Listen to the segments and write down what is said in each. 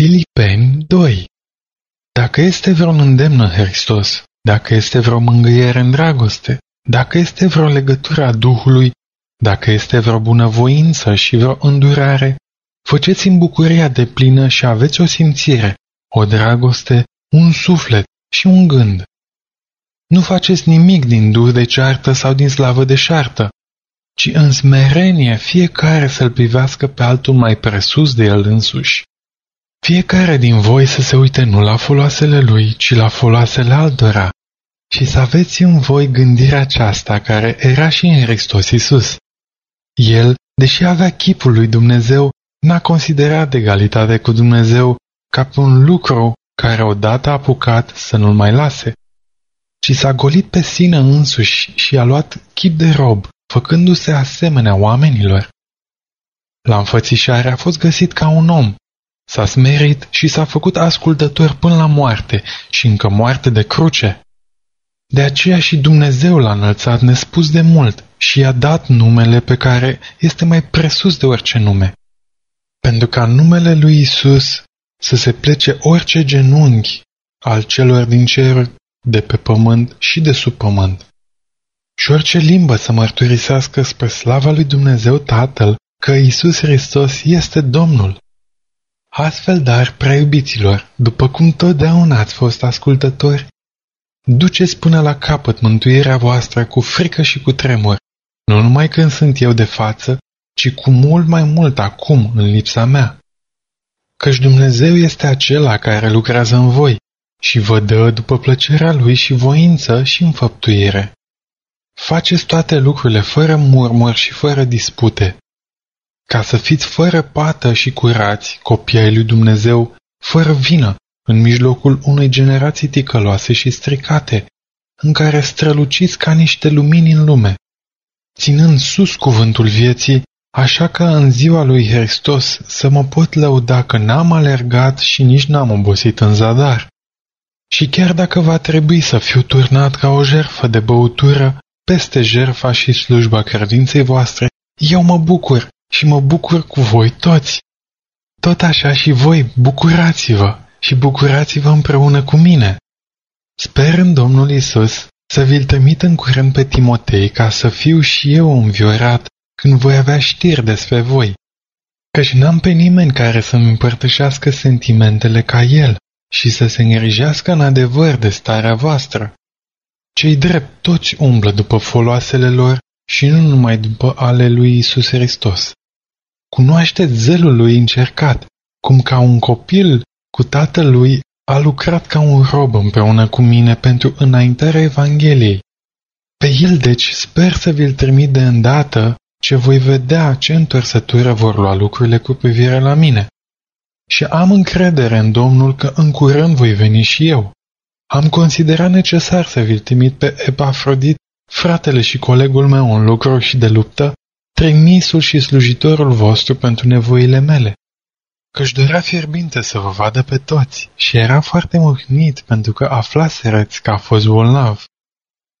Filipeni 2 Dacă este vreo îndemn în Hristos, dacă este vreo mângâiere în dragoste, dacă este vreo legătură a Duhului, dacă este vreo bunăvoință și vreo îndurare, faceți în bucuria de plină și aveți o simțire, o dragoste, un suflet și un gând. Nu faceți nimic din dur de ceartă sau din slavă de șartă, ci în smerenie fiecare să-l privească pe altul mai presus de el însuși. Fiecare din voi să se uite nu la foloasele lui, ci la foloasele altora, și să aveți în voi gândirea aceasta care era și în Hristos Iisus. El, deși avea chipul lui Dumnezeu, n-a considerat egalitate cu Dumnezeu ca pe un lucru care odată a apucat să nu-l mai lase, ci s-a golit pe sine însuși și a luat chip de rob, făcându-se asemenea oamenilor. La înfățișare a fost găsit ca un om, s-a smerit și s-a făcut ascultător până la moarte și încă moarte de cruce. De aceea și Dumnezeu l-a înălțat nespus de mult și i-a dat numele pe care este mai presus de orice nume. Pentru ca numele lui Isus să se plece orice genunchi al celor din cer, de pe pământ și de sub pământ. Și orice limbă să mărturisească spre slava lui Dumnezeu Tatăl că Isus Hristos este Domnul. Astfel, dar, prea iubiților, după cum totdeauna ați fost ascultători, duceți până la capăt mântuirea voastră cu frică și cu tremur, nu numai când sunt eu de față, ci cu mult mai mult acum în lipsa mea. Căci Dumnezeu este acela care lucrează în voi și vă dă după plăcerea Lui și voință și înfăptuire. Faceți toate lucrurile fără murmur și fără dispute, ca să fiți fără pată și curați, copii ai lui Dumnezeu, fără vină, în mijlocul unei generații ticăloase și stricate, în care străluciți ca niște lumini în lume, ținând sus cuvântul vieții, așa că în ziua lui Hristos să mă pot lăuda că n-am alergat și nici n-am obosit în zadar. Și chiar dacă va trebui să fiu turnat ca o jerfă de băutură peste jerfa și slujba credinței voastre, eu mă bucur și mă bucur cu voi toți. Tot așa și voi bucurați-vă și bucurați-vă împreună cu mine. Sper în Domnul Isus să vi-l trimit în curând pe Timotei ca să fiu și eu înviorat când voi avea știri despre voi, căci n-am pe nimeni care să-mi împărtășească sentimentele ca el și să se îngrijească în adevăr de starea voastră. Cei drept toți umblă după foloasele lor și nu numai după ale lui Isus Hristos. Cunoașteți zelul lui încercat, cum ca un copil cu tatălui a lucrat ca un rob împreună cu mine pentru înaintarea Evangheliei. Pe el deci sper să vi-l trimit de îndată ce voi vedea ce întorsătură vor lua lucrurile cu privire la mine. Și am încredere în Domnul că în curând voi veni și eu. Am considerat necesar să vi-l trimit pe Epafrodit, fratele și colegul meu în lucru și de luptă, trimisul și slujitorul vostru pentru nevoile mele. Căci dorea fierbinte să vă vadă pe toți și era foarte mâhnit pentru că aflaserăți că a fost bolnav.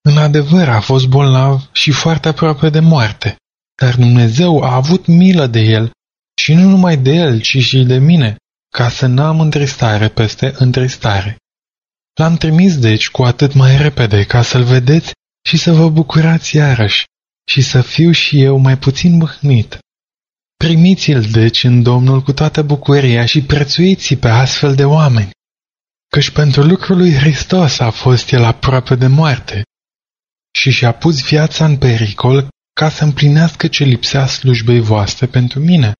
În adevăr a fost bolnav și foarte aproape de moarte, dar Dumnezeu a avut milă de el și nu numai de el, ci și de mine, ca să n-am întristare peste întristare. L-am trimis deci cu atât mai repede ca să-l vedeți și să vă bucurați iarăși și să fiu și eu mai puțin mâhnit. Primiți-l deci în Domnul cu toată bucuria și prețuiți pe astfel de oameni, căci pentru lucrul lui Hristos a fost el aproape de moarte și și-a pus viața în pericol ca să împlinească ce lipsea slujbei voastre pentru mine.